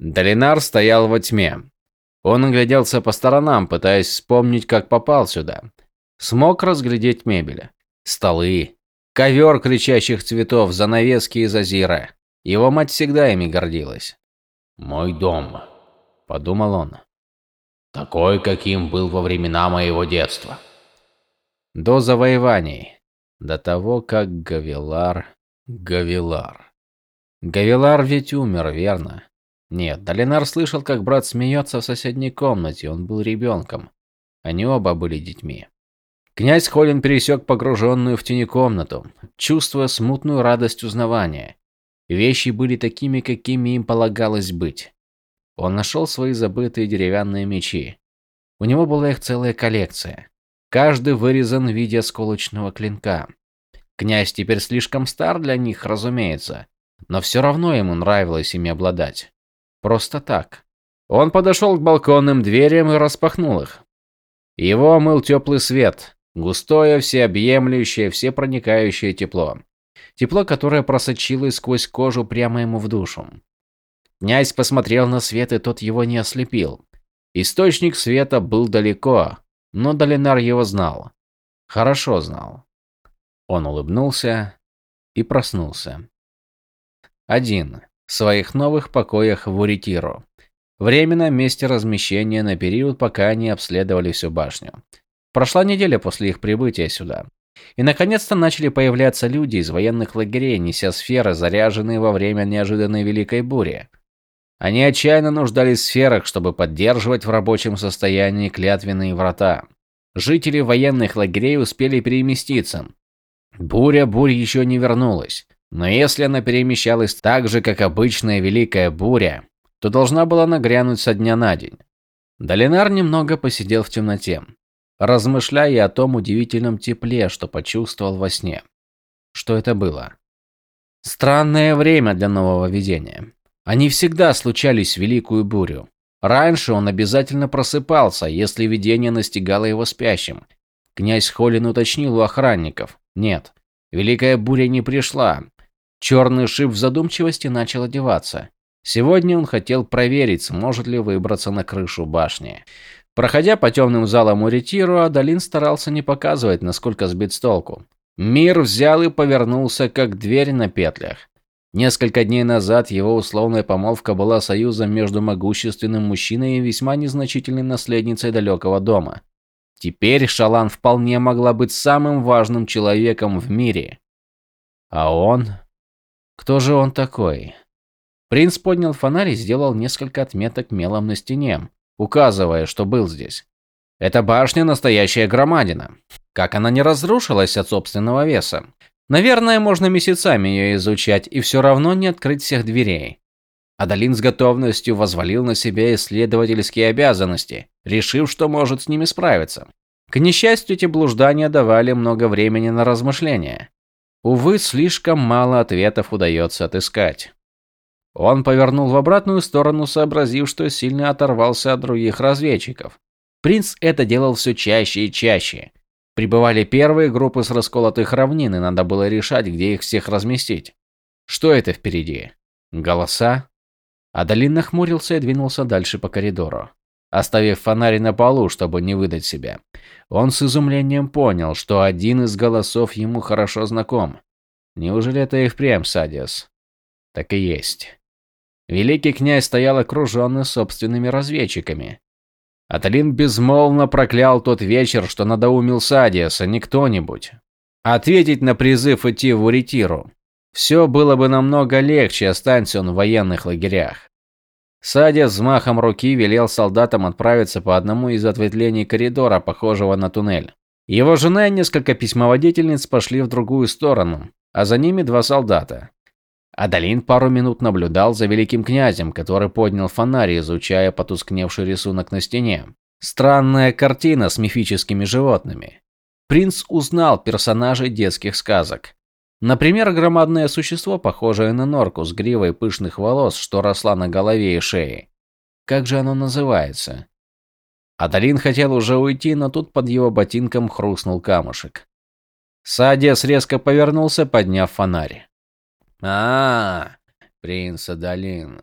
Долинар стоял во тьме. Он огляделся по сторонам, пытаясь вспомнить, как попал сюда. Смог разглядеть мебель. Столы. Ковер кричащих цветов, занавески из азира. Его мать всегда ими гордилась. «Мой дом», – подумал он. «Такой, каким был во времена моего детства». До завоеваний. До того, как Гавилар... Гавилар. Гавилар ведь умер, верно? Нет, Долинар слышал, как брат смеется в соседней комнате, он был ребенком. Они оба были детьми. Князь Холин пересек погруженную в тени комнату, чувствуя смутную радость узнавания. Вещи были такими, какими им полагалось быть. Он нашел свои забытые деревянные мечи. У него была их целая коллекция. Каждый вырезан в виде осколочного клинка. Князь теперь слишком стар для них, разумеется, но все равно ему нравилось ими обладать. Просто так. Он подошел к балконным дверям и распахнул их. Его омыл теплый свет, густое, всеобъемлющее, всепроникающее тепло. Тепло, которое просочилось сквозь кожу прямо ему в душу. Князь посмотрел на свет, и тот его не ослепил. Источник света был далеко, но Долинар его знал. Хорошо знал. Он улыбнулся и проснулся. Один. В своих новых покоях в Уритиру. Временно месте размещения на период, пока они обследовали всю башню. Прошла неделя после их прибытия сюда. И наконец-то начали появляться люди из военных лагерей, неся сферы, заряженные во время неожиданной великой бури. Они отчаянно нуждались в сферах, чтобы поддерживать в рабочем состоянии клятвенные врата. Жители военных лагерей успели переместиться. Буря бурь еще не вернулась. Но если она перемещалась так же, как обычная великая буря, то должна была нагрянуть со дня на день. Долинар немного посидел в темноте размышляя о том удивительном тепле, что почувствовал во сне. Что это было? Странное время для нового видения. Они всегда случались в великую бурю. Раньше он обязательно просыпался, если видение настигало его спящим. Князь Холин уточнил у охранников. Нет, великая буря не пришла. Черный шип в задумчивости начал одеваться. Сегодня он хотел проверить, сможет ли выбраться на крышу башни. Проходя по темным залам Уритиру, Адалин старался не показывать, насколько сбит с толку. Мир взял и повернулся, как дверь на петлях. Несколько дней назад его условная помолвка была союзом между могущественным мужчиной и весьма незначительной наследницей далекого дома. Теперь Шалан вполне могла быть самым важным человеком в мире. А он? Кто же он такой? Принц поднял фонарь и сделал несколько отметок мелом на стене, указывая, что был здесь. Эта башня настоящая громадина. Как она не разрушилась от собственного веса? Наверное, можно месяцами ее изучать и все равно не открыть всех дверей. Адалин с готовностью возвалил на себя исследовательские обязанности, решив, что может с ними справиться. К несчастью, эти блуждания давали много времени на размышления. Увы, слишком мало ответов удается отыскать. Он повернул в обратную сторону, сообразив, что сильно оторвался от других разведчиков. Принц это делал все чаще и чаще. Прибывали первые группы с расколотых равнин, и надо было решать, где их всех разместить. Что это впереди? Голоса? Адалин нахмурился и двинулся дальше по коридору, оставив фонарь на полу, чтобы не выдать себя. Он с изумлением понял, что один из голосов ему хорошо знаком. Неужели это и впрямь Садиас? Так и есть. Великий князь стоял окруженный собственными разведчиками. Аталин безмолвно проклял тот вечер, что надоумил Садиаса, не кто-нибудь. Ответить на призыв идти в Уритиру. Все было бы намного легче, останься он в военных лагерях. Садиас взмахом руки велел солдатам отправиться по одному из ответвлений коридора, похожего на туннель. Его жена и несколько письмоводительниц пошли в другую сторону, а за ними два солдата. Адалин пару минут наблюдал за великим князем, который поднял фонарь, изучая потускневший рисунок на стене. Странная картина с мифическими животными. Принц узнал персонажей детских сказок. Например, громадное существо, похожее на норку с гривой пышных волос, что росла на голове и шее. Как же оно называется? Адалин хотел уже уйти, но тут под его ботинком хрустнул камушек. Садиас резко повернулся, подняв фонарь. А, принц Адалин.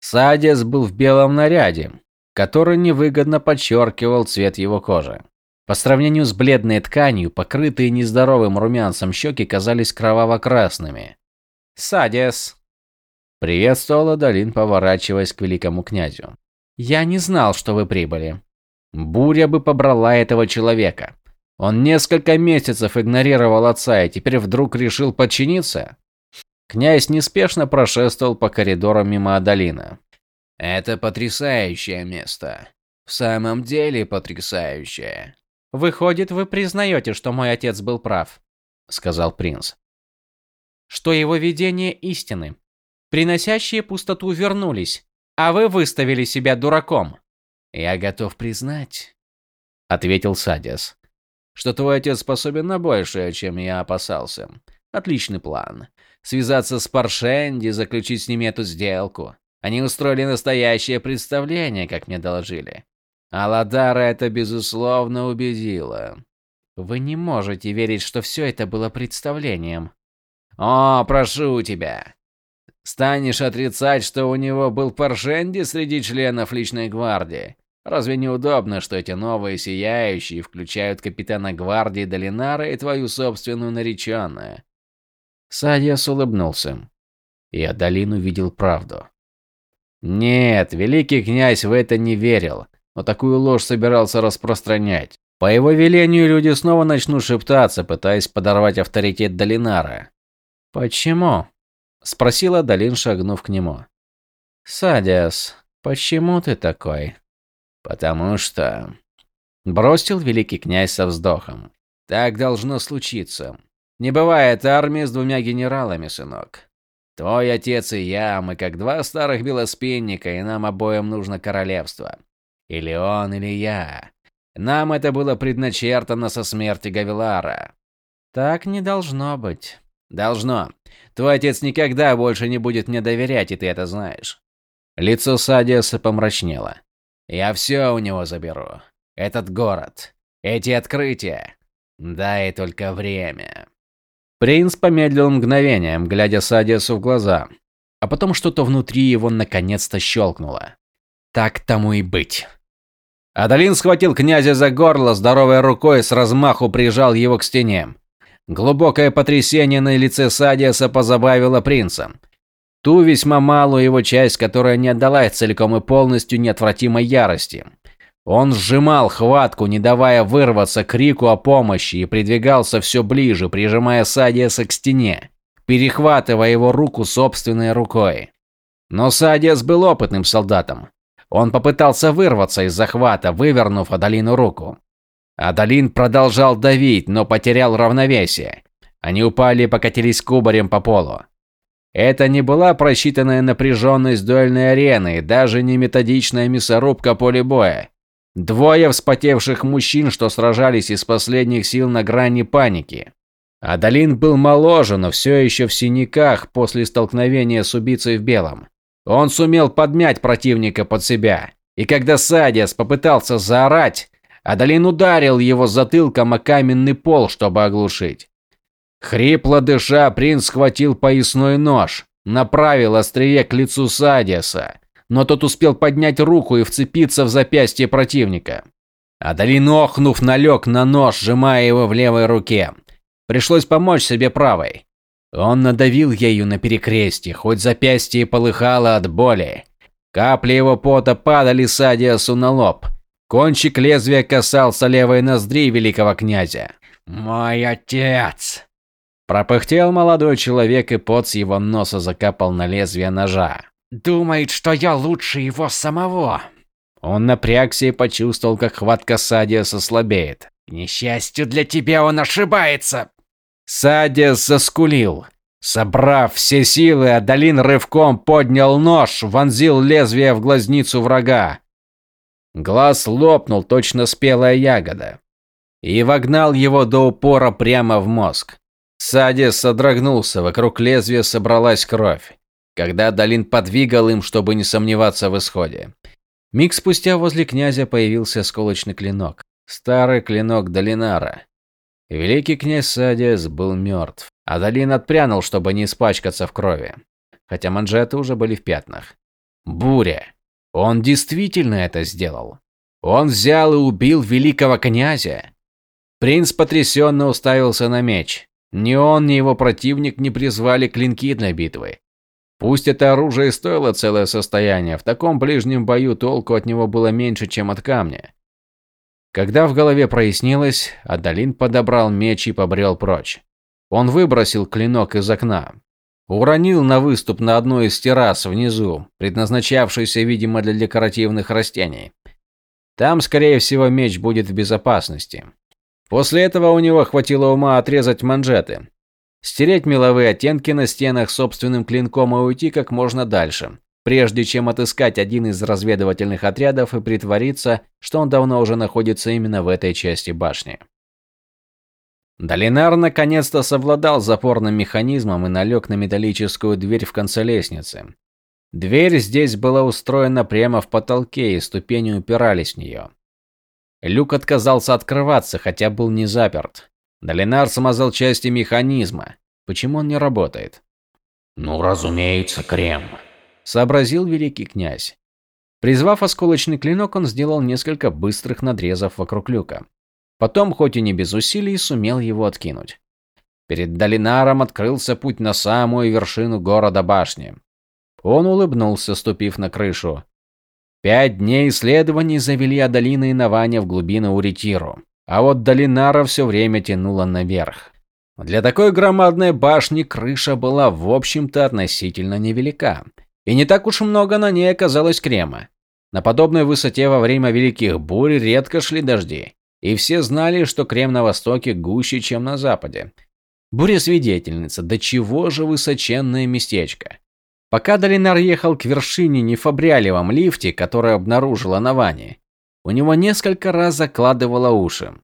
Садис был в белом наряде, который невыгодно подчеркивал цвет его кожи. По сравнению с бледной тканью, покрытые нездоровым румянцем щеки казались кроваво-красными. «Садис!» – приветствовала Долин, поворачиваясь к великому князю. «Я не знал, что вы прибыли. Буря бы побрала этого человека. Он несколько месяцев игнорировал отца и теперь вдруг решил подчиниться?» Князь неспешно прошествовал по коридорам мимо Адалина. Это потрясающее место. В самом деле потрясающее. Выходит, вы признаете, что мой отец был прав, сказал принц. Что его видения истины, приносящие пустоту, вернулись, а вы выставили себя дураком. Я готов признать, ответил Садис, что твой отец способен на большее, чем я опасался. Отличный план связаться с Паршенди, заключить с ними эту сделку. Они устроили настоящее представление, как мне доложили. А Ладара это, безусловно, убедило. Вы не можете верить, что все это было представлением. О, прошу тебя. Станешь отрицать, что у него был Паршенди среди членов личной гвардии? Разве не удобно, что эти новые сияющие включают капитана гвардии Долинара и твою собственную нареченную? Садиас улыбнулся. И Адалин увидел правду. Нет, великий князь в это не верил, но такую ложь собирался распространять. По его велению люди снова начнут шептаться, пытаясь подорвать авторитет Долинара. «Почему?» – спросила Долин, шагнув к нему. «Садиас, почему ты такой?» «Потому что...» – бросил великий князь со вздохом. «Так должно случиться. Не бывает армии с двумя генералами, сынок. Твой отец и я, мы как два старых белоспинника, и нам обоим нужно королевство. Или он, или я. Нам это было предначертано со смерти Гавилара. Так не должно быть. Должно. Твой отец никогда больше не будет мне доверять, и ты это знаешь. Лицо Садиаса помрачнело. Я все у него заберу. Этот город. Эти открытия. Дай только время. Принц помедлил мгновение, глядя Садиасу в глаза. А потом что-то внутри его наконец-то щелкнуло. Так тому и быть. Адалин схватил князя за горло здоровой рукой с размаху прижал его к стене. Глубокое потрясение на лице Садиаса позабавило принца. Ту весьма малую его часть, которая не отдалась целиком и полностью неотвратимой ярости. Он сжимал хватку, не давая вырваться крику о помощи, и придвигался все ближе, прижимая Садиаса к стене, перехватывая его руку собственной рукой. Но Садиас был опытным солдатом. Он попытался вырваться из захвата, вывернув Адалину руку. Адалин продолжал давить, но потерял равновесие. Они упали и покатились кубарем по полу. Это не была просчитанная напряженность дуэльной арены, даже не методичная мясорубка поля боя. Двое вспотевших мужчин, что сражались из последних сил на грани паники. Адалин был моложе, но все еще в синяках после столкновения с убийцей в белом. Он сумел подмять противника под себя. И когда Садиас попытался заорать, Адалин ударил его затылком о каменный пол, чтобы оглушить. Хрипло дыша, принц схватил поясной нож, направил острие к лицу Садиаса но тот успел поднять руку и вцепиться в запястье противника. Адалин, охнув, налег на нож, сжимая его в левой руке. Пришлось помочь себе правой. Он надавил ею на перекрестье, хоть запястье полыхало от боли. Капли его пота падали Садиасу на лоб. Кончик лезвия касался левой ноздри великого князя. «Мой отец!» Пропыхтел молодой человек, и пот с его носа закапал на лезвие ножа. Думает, что я лучше его самого. Он напрягся и почувствовал, как хватка Садиаса слабеет. К несчастью для тебя он ошибается. Садиас заскулил. Собрав все силы, Адалин рывком поднял нож, вонзил лезвие в глазницу врага. Глаз лопнул, точно спелая ягода. И вогнал его до упора прямо в мозг. Садис содрогнулся, вокруг лезвия собралась кровь когда Далин подвигал им, чтобы не сомневаться в исходе. Миг спустя возле князя появился сколочный клинок. Старый клинок Долинара. Великий князь Садиас был мертв, а Далин отпрянул, чтобы не испачкаться в крови. Хотя манжеты уже были в пятнах. Буря. Он действительно это сделал. Он взял и убил великого князя. Принц потрясенно уставился на меч. Ни он, ни его противник не призвали клинки для битвы. Пусть это оружие стоило целое состояние, в таком ближнем бою толку от него было меньше, чем от камня. Когда в голове прояснилось, Адалин подобрал меч и побрел прочь. Он выбросил клинок из окна. Уронил на выступ на одной из террас внизу, предназначавшейся, видимо, для декоративных растений. Там, скорее всего, меч будет в безопасности. После этого у него хватило ума отрезать манжеты, стереть меловые оттенки на стенах собственным клинком и уйти как можно дальше, прежде чем отыскать один из разведывательных отрядов и притвориться, что он давно уже находится именно в этой части башни. Долинар наконец-то совладал с запорным механизмом и налег на металлическую дверь в конце лестницы. Дверь здесь была устроена прямо в потолке, и ступени упирались в нее. Люк отказался открываться, хотя был не заперт. Долинар смазал части механизма. Почему он не работает? «Ну, разумеется, крем», – сообразил великий князь. Призвав осколочный клинок, он сделал несколько быстрых надрезов вокруг люка. Потом, хоть и не без усилий, сумел его откинуть. Перед Долинаром открылся путь на самую вершину города башни. Он улыбнулся, ступив на крышу. Пять дней исследований завели Адалина и Наваня в глубины Уритиру, а вот Долинара все время тянула наверх. Для такой громадной башни крыша была, в общем-то, относительно невелика. И не так уж много на ней оказалось крема. На подобной высоте во время великих бурь редко шли дожди. И все знали, что крем на востоке гуще, чем на западе. Буря-свидетельница, до чего же высоченное местечко. Пока Долинар ехал к вершине не в лифте, который обнаружила Навани, у него несколько раз закладывало уши.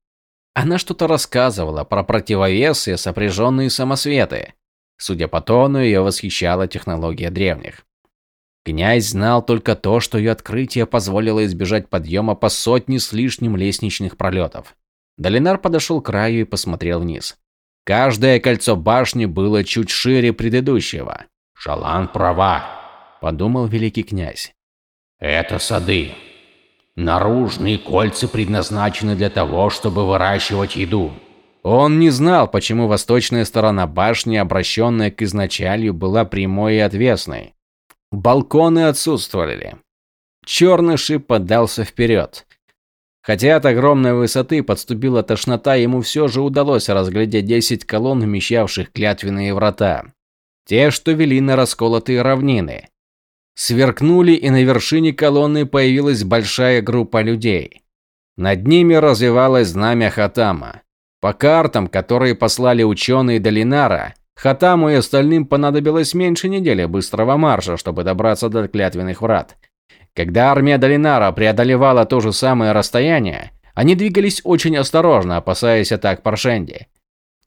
Она что-то рассказывала про противовесы сопряженные самосветы. Судя по тону, ее восхищала технология древних. Князь знал только то, что ее открытие позволило избежать подъема по сотне с лишним лестничных пролетов. Долинар подошел к краю и посмотрел вниз. Каждое кольцо башни было чуть шире предыдущего. «Шалан права», – подумал великий князь. «Это сады. Наружные кольца предназначены для того, чтобы выращивать еду». Он не знал, почему восточная сторона башни, обращенная к изначалью, была прямой и отвесной. Балконы отсутствовали. Черный шип поддался вперед. Хотя от огромной высоты подступила тошнота, ему все же удалось разглядеть 10 колонн, вмещавших клятвенные врата. Те, что вели на расколотые равнины. Сверкнули, и на вершине колонны появилась большая группа людей. Над ними развивалось знамя Хатама. По картам, которые послали ученые Долинара, Хатаму и остальным понадобилось меньше недели быстрого марша, чтобы добраться до клятвенных врат. Когда армия Долинара преодолевала то же самое расстояние, они двигались очень осторожно, опасаясь атак Паршенди.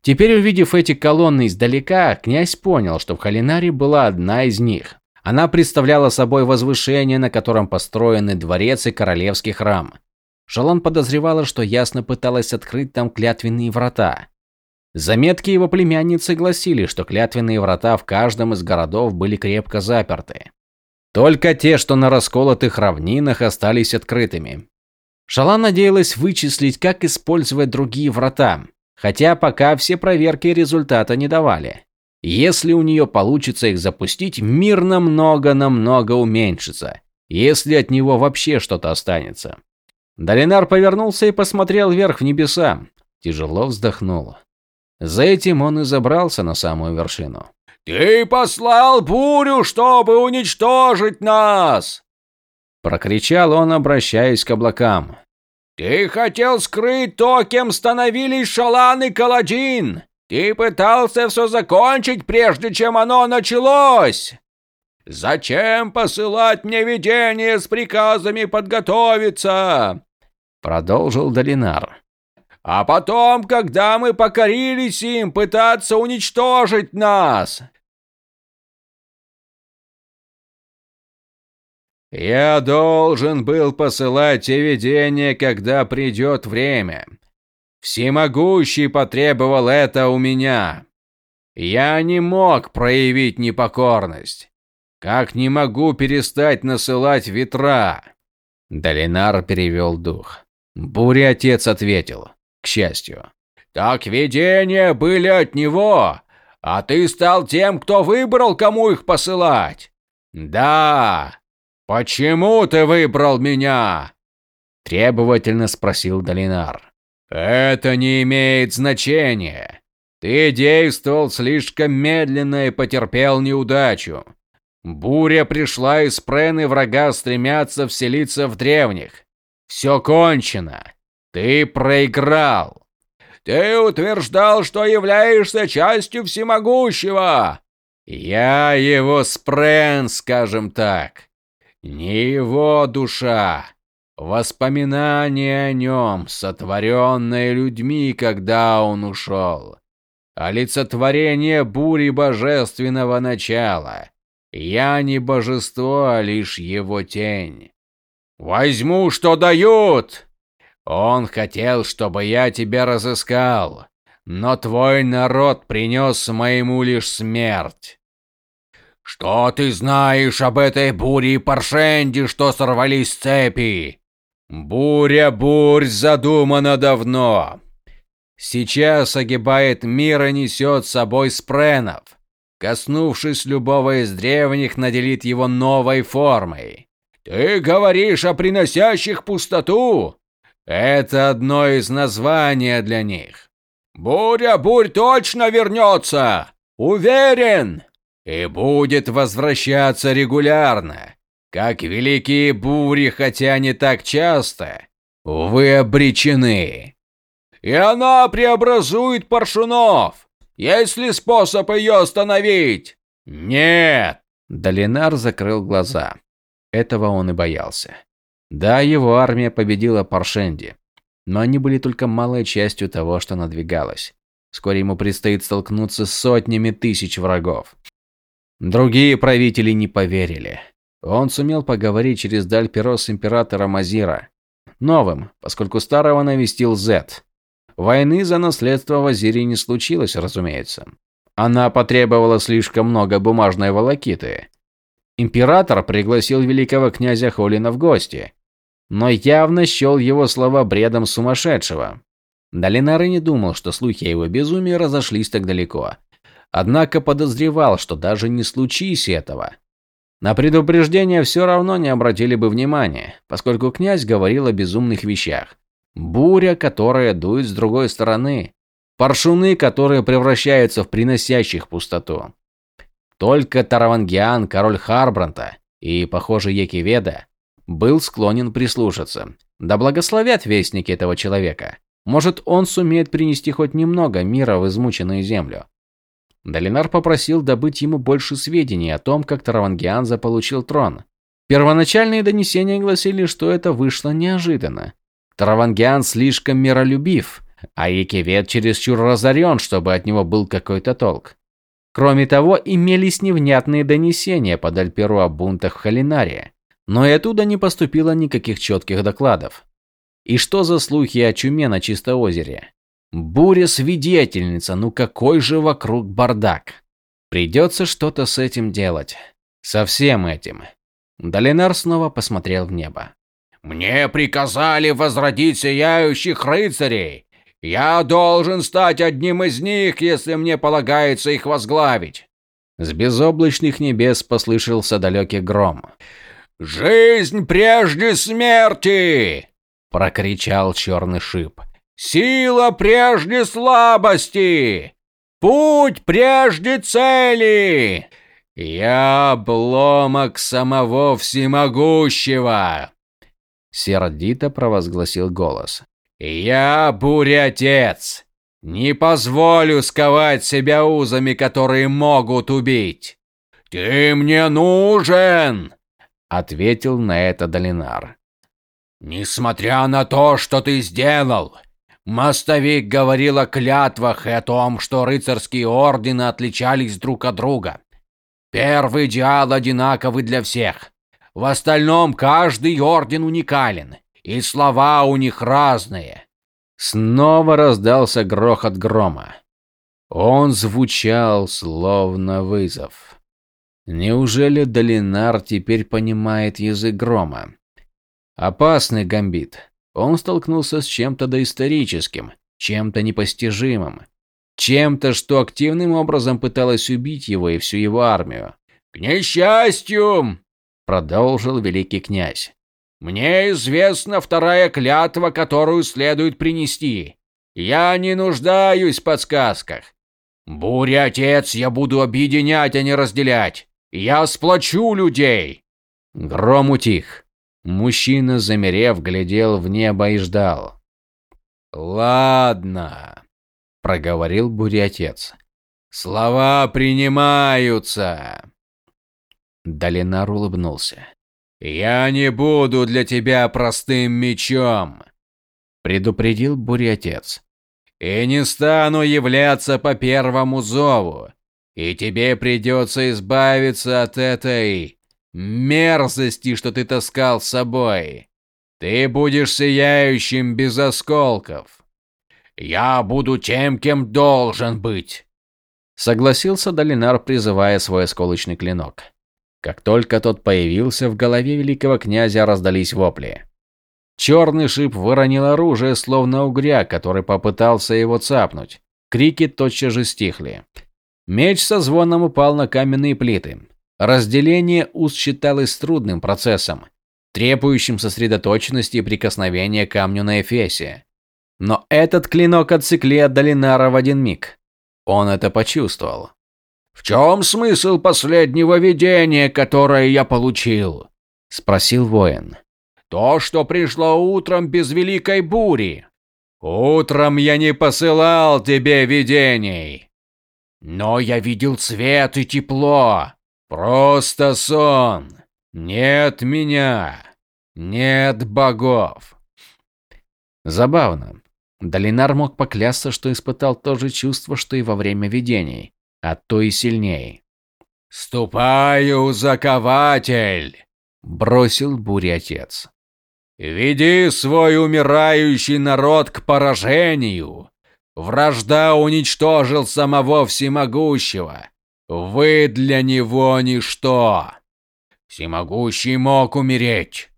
Теперь, увидев эти колонны издалека, князь понял, что в Халинаре была одна из них. Она представляла собой возвышение, на котором построены дворец и королевский храм. Шалан подозревала, что ясно пыталась открыть там клятвенные врата. Заметки его племянницы гласили, что клятвенные врата в каждом из городов были крепко заперты. Только те, что на расколотых равнинах, остались открытыми. Шалан надеялась вычислить, как использовать другие врата, хотя пока все проверки результата не давали. Если у нее получится их запустить, мир намного-намного уменьшится, если от него вообще что-то останется. Долинар повернулся и посмотрел вверх в небеса. Тяжело вздохнул. За этим он и забрался на самую вершину. «Ты послал бурю, чтобы уничтожить нас!» Прокричал он, обращаясь к облакам. «Ты хотел скрыть то, кем становились Шалан и Каладин! Ты пытался все закончить, прежде чем оно началось! Зачем посылать мне видение с приказами подготовиться?» Продолжил Долинар. А потом, когда мы покорились им, пытаться уничтожить нас. Я должен был посылать те видения, когда придет время. Всемогущий потребовал это у меня. Я не мог проявить непокорность. как не могу перестать насылать ветра. Долинар перевел дух. Буря отец ответил, счастью. Так видения были от него, а ты стал тем, кто выбрал, кому их посылать. Да. Почему ты выбрал меня? Требовательно спросил Долинар. Это не имеет значения. Ты действовал слишком медленно и потерпел неудачу. Буря пришла из Прены, врага стремятся вселиться в древних. Все кончено. Ты проиграл. Ты утверждал, что являешься частью всемогущего. Я его спрен, скажем так. Не его душа. Воспоминания о нем, сотворенные людьми, когда он ушел. Олицетворение бури божественного начала. Я не божество, а лишь его тень. Возьму, что дают. Он хотел, чтобы я тебя разыскал, но твой народ принес моему лишь смерть. Что ты знаешь об этой буре и паршенде, что сорвались с цепи? Буря бурь задумана давно. Сейчас огибает мир и несет с собой спренов. Коснувшись любого из древних, наделит его новой формой. Ты говоришь о приносящих пустоту? Это одно из названий для них. Буря-бурь точно вернется! Уверен! И будет возвращаться регулярно. Как великие бури, хотя не так часто. Вы обречены. И она преобразует паршунов. Есть ли способ ее остановить? Нет. Долинар закрыл глаза. Этого он и боялся. Да, его армия победила Паршенди, но они были только малой частью того, что надвигалось. Вскоре ему предстоит столкнуться с сотнями тысяч врагов. Другие правители не поверили. Он сумел поговорить через Дальперо с императором Азира. Новым, поскольку старого навестил Зет. Войны за наследство в Азире не случилось, разумеется. Она потребовала слишком много бумажной волокиты. Император пригласил великого князя Холина в гости, но явно счел его слова бредом сумасшедшего. Долинар и не думал, что слухи о его безумии разошлись так далеко. Однако подозревал, что даже не случись этого. На предупреждение все равно не обратили бы внимания, поскольку князь говорил о безумных вещах. Буря, которая дует с другой стороны. Паршуны, которые превращаются в приносящих пустоту. Только Таравангиан, король Харбранта и, похоже, Екиведа, был склонен прислушаться. Да благословят вестники этого человека. Может, он сумеет принести хоть немного мира в измученную землю. Долинар попросил добыть ему больше сведений о том, как Таравангиан заполучил трон. Первоначальные донесения гласили, что это вышло неожиданно. Таравангиан слишком миролюбив, а Екевед чересчур разорен, чтобы от него был какой-то толк. Кроме того, имелись невнятные донесения под Альперу о бунтах в Халинаре, но и оттуда не поступило никаких четких докладов. И что за слухи о чуме на Чистоозере? Буря-свидетельница, ну какой же вокруг бардак. Придется что-то с этим делать. Со всем этим. Долинар снова посмотрел в небо. Мне приказали возродить сияющих рыцарей. Я должен стать одним из них, если мне полагается их возглавить. С безоблачных небес послышался далекий гром. «Жизнь прежде смерти!» – прокричал черный шип. «Сила прежде слабости! Путь прежде цели! Я обломок самого всемогущего!» Сердито провозгласил голос. «Я буря-отец! Не позволю сковать себя узами, которые могут убить! Ты мне нужен!» Ответил на это Долинар. «Несмотря на то, что ты сделал, мостовик говорил о клятвах и о том, что рыцарские ордены отличались друг от друга. Первый идеал одинаковый для всех. В остальном каждый орден уникален, и слова у них разные. Снова раздался грохот грома. Он звучал словно вызов. Неужели Долинар теперь понимает язык грома? Опасный гамбит. Он столкнулся с чем-то доисторическим, чем-то непостижимым, чем-то, что активным образом пыталось убить его и всю его армию. «К несчастью!» – продолжил великий князь. «Мне известна вторая клятва, которую следует принести. Я не нуждаюсь в подсказках. Буря, отец, я буду объединять, а не разделять. Я сплочу людей!» Гром утих. Мужчина, замерев, глядел в небо и ждал. «Ладно», – проговорил буря-отец. «Слова принимаются!» Долинар улыбнулся. «Я не буду для тебя простым мечом», – предупредил буря-отец. «И не стану являться по первому зову. И тебе придется избавиться от этой мерзости, что ты таскал с собой. Ты будешь сияющим без осколков. Я буду тем, кем должен быть. Согласился Долинар, призывая свой осколочный клинок. Как только тот появился, в голове великого князя раздались вопли. Черный шип выронил оружие, словно угря, который попытался его цапнуть. Крики тотчас же стихли. Меч со звоном упал на каменные плиты. Разделение уст считалось трудным процессом, требующим сосредоточенности и прикосновения к камню на эфесе. Но этот клинок отсекли от Долинара в один миг. Он это почувствовал. «В чем смысл последнего видения, которое я получил?» – спросил воин. «То, что пришло утром без великой бури. Утром я не посылал тебе видений. Но я видел цвет и тепло. Просто сон. Нет меня. Нет богов. Забавно. Долинар мог поклясться, что испытал то же чувство, что и во время видений, а то и сильнее. «Ступаю, закователь!» – бросил буря отец. «Веди свой умирающий народ к поражению, Вражда уничтожил самого всемогущего. Вы для него ничто. Всемогущий мог умереть,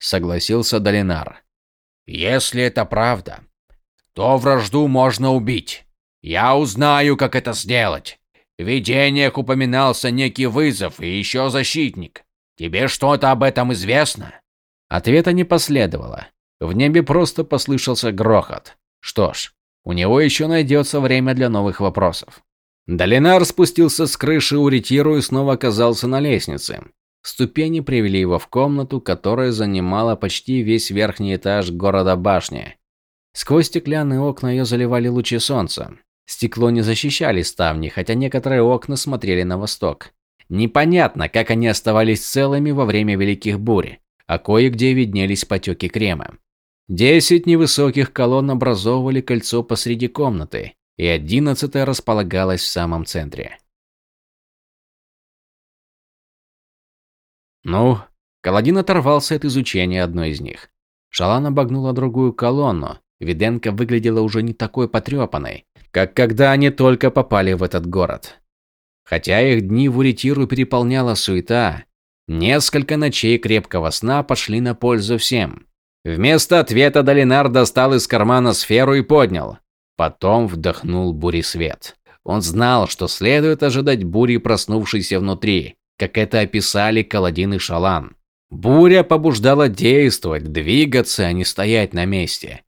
согласился Долинар. Если это правда, то вражду можно убить. Я узнаю, как это сделать. В видениях упоминался некий вызов и еще защитник. Тебе что-то об этом известно? Ответа не последовало. В небе просто послышался грохот. Что ж, у него еще найдется время для новых вопросов. Долинар спустился с крыши у ретиру и снова оказался на лестнице. Ступени привели его в комнату, которая занимала почти весь верхний этаж города башни. Сквозь стеклянные окна ее заливали лучи солнца. Стекло не защищали ставни, хотя некоторые окна смотрели на восток. Непонятно, как они оставались целыми во время великих бурь, а кое-где виднелись потеки крема. Десять невысоких колонн образовывали кольцо посреди комнаты, и одиннадцатая располагалась в самом центре. Ну, Каладин оторвался от изучения одной из них. Шалан обогнула другую колонну. Виденко выглядела уже не такой потрепанной, как когда они только попали в этот город. Хотя их дни в Уритиру переполняла суета, несколько ночей крепкого сна пошли на пользу всем. Вместо ответа Долинар достал из кармана сферу и поднял. Потом вдохнул буресвет. Он знал, что следует ожидать бури, проснувшейся внутри, как это описали Каладин и Шалан. Буря побуждала действовать, двигаться, а не стоять на месте.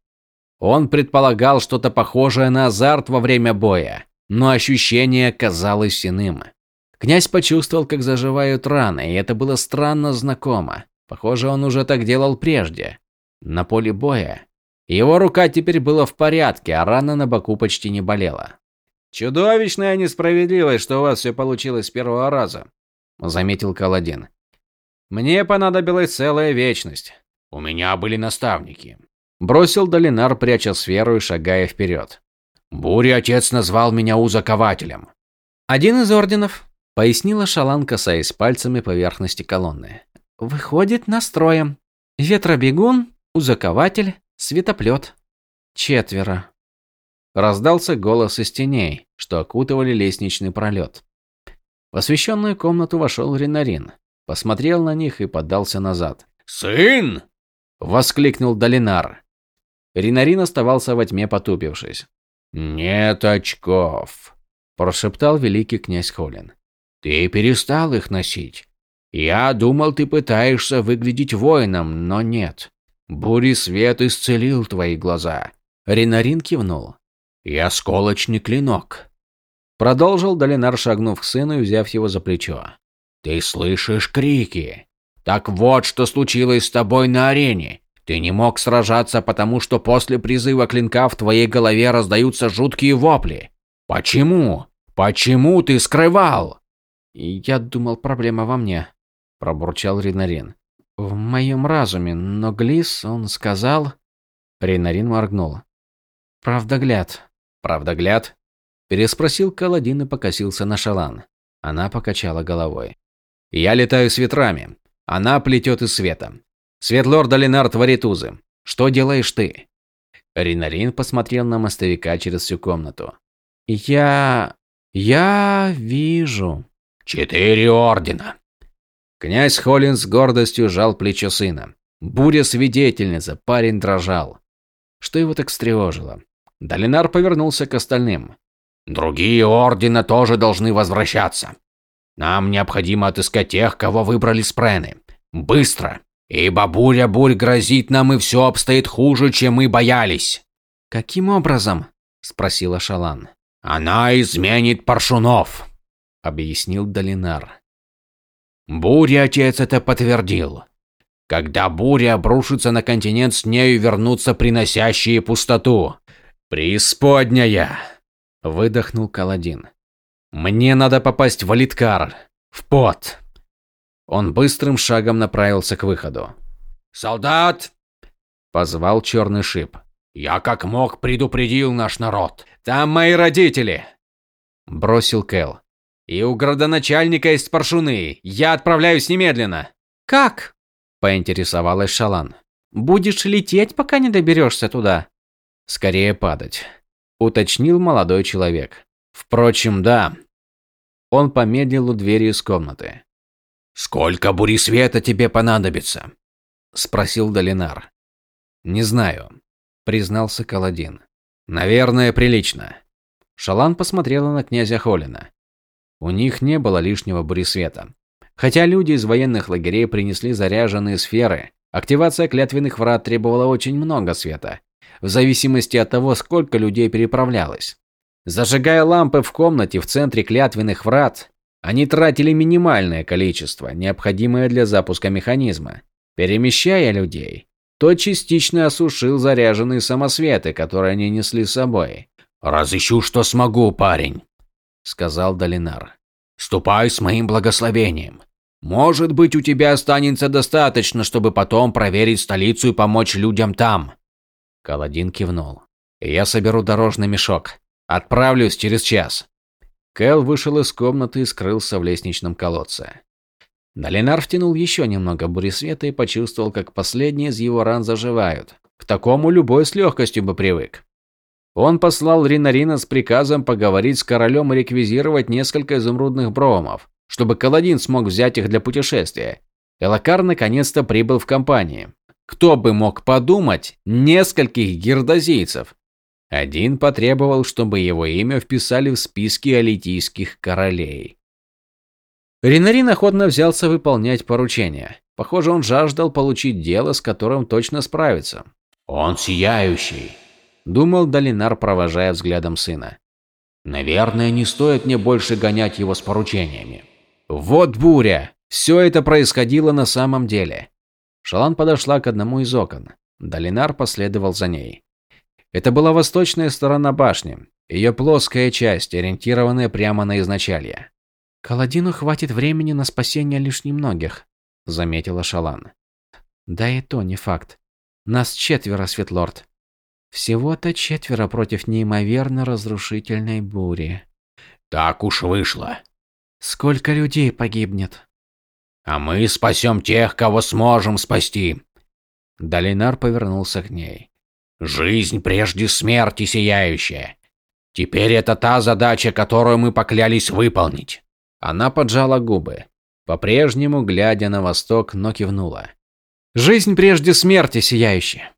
Он предполагал что-то похожее на азарт во время боя, но ощущение казалось иным. Князь почувствовал, как заживают раны, и это было странно знакомо. Похоже, он уже так делал прежде на поле боя. Его рука теперь была в порядке, а рана на боку почти не болела. «Чудовищная несправедливость, что у вас все получилось с первого раза», – заметил Каладин. «Мне понадобилась целая вечность. У меня были наставники», – бросил Долинар, пряча сферу и шагая вперед. «Буря отец назвал меня узакователем». «Один из орденов», – пояснила Шалан, касаясь пальцами поверхности колонны. «Выходит настроем. Ветробегун, Узакователь, светоплет. Четверо. Раздался голос из теней, что окутывали лестничный пролет. В освещенную комнату вошел Ренарин, посмотрел на них и поддался назад. «Сын!» – воскликнул Долинар. Ренарин оставался во тьме, потупившись. «Нет очков», – прошептал великий князь Холин. «Ты перестал их носить. Я думал, ты пытаешься выглядеть воином, но нет. Бури свет исцелил твои глаза». Ренарин кивнул. «Я сколочный клинок. Продолжил Долинар, шагнув к сыну и взяв его за плечо. «Ты слышишь крики? Так вот, что случилось с тобой на арене. Ты не мог сражаться, потому что после призыва клинка в твоей голове раздаются жуткие вопли. Почему? Почему ты скрывал?» «Я думал, проблема во мне», – пробурчал Ринарин. «В моем разуме, но Глис, он сказал...» Ринарин моргнул. «Правдогляд». «Правдогляд?» Переспросил Каладин и покосился на Шалан. Она покачала головой. «Я летаю с ветрами. Она плетет из света. Светлор Долинар творит узы. Что делаешь ты?» Ринарин посмотрел на мостовика через всю комнату. «Я... я вижу...» «Четыре ордена!» Князь Холлин с гордостью жал плечо сына. Буря свидетельница, парень дрожал. Что его так встревожило? Долинар повернулся к остальным. Другие ордена тоже должны возвращаться. Нам необходимо отыскать тех, кого выбрали спрены. Быстро. Ибо буря-бурь грозит нам, и все обстоит хуже, чем мы боялись. Каким образом? Спросила Шалан. Она изменит паршунов, объяснил Долинар. Буря отец это подтвердил. Когда буря обрушится на континент, с нею вернутся приносящие пустоту. Преисподняя! Выдохнул Каладин. «Мне надо попасть в Алиткар. В пот!» Он быстрым шагом направился к выходу. «Солдат!» – позвал черный шип. «Я как мог предупредил наш народ. Там мои родители!» – бросил Кэл. «И у градоначальника есть паршуны. Я отправляюсь немедленно!» «Как?» – поинтересовалась Шалан. «Будешь лететь, пока не доберешься туда?» «Скорее падать уточнил молодой человек. Впрочем, да. Он помедлил у двери из комнаты. Сколько бури света тебе понадобится? спросил Долинар. Не знаю, признался Каладин. Наверное, прилично. Шалан посмотрела на князя Холина. У них не было лишнего буресвета. Хотя люди из военных лагерей принесли заряженные сферы, активация клятвенных врат требовала очень много света, в зависимости от того, сколько людей переправлялось. Зажигая лампы в комнате в центре клятвенных врат, они тратили минимальное количество, необходимое для запуска механизма. Перемещая людей, тот частично осушил заряженные самосветы, которые они несли с собой. «Разыщу, что смогу, парень», — сказал Долинар. «Ступай с моим благословением. Может быть, у тебя останется достаточно, чтобы потом проверить столицу и помочь людям там. Каладин кивнул. «Я соберу дорожный мешок. Отправлюсь через час». Кэл вышел из комнаты и скрылся в лестничном колодце. Долинар втянул еще немного буресвета и почувствовал, как последние из его ран заживают. К такому любой с легкостью бы привык. Он послал Ринарина с приказом поговорить с королем и реквизировать несколько изумрудных бромов, чтобы Каладин смог взять их для путешествия. Элакар наконец-то прибыл в компании. Кто бы мог подумать, нескольких гирдозийцев. Один потребовал, чтобы его имя вписали в списки алитийских королей. Ринарин охотно взялся выполнять поручение. Похоже, он жаждал получить дело, с которым точно справится. «Он сияющий», – думал Долинар, провожая взглядом сына. «Наверное, не стоит мне больше гонять его с поручениями». Вот буря! Все это происходило на самом деле. Шалан подошла к одному из окон. Долинар последовал за ней. Это была восточная сторона башни, ее плоская часть, ориентированная прямо на изначалье. «Каладину хватит времени на спасение лишь немногих», – заметила Шалан. «Да и то не факт. Нас четверо, Светлорд. Всего-то четверо против неимоверно разрушительной бури». «Так уж вышло». «Сколько людей погибнет?» А мы спасем тех, кого сможем спасти. Долинар повернулся к ней. Жизнь прежде смерти сияющая. Теперь это та задача, которую мы поклялись выполнить. Она поджала губы, по-прежнему глядя на восток, но кивнула. Жизнь прежде смерти, сияющая.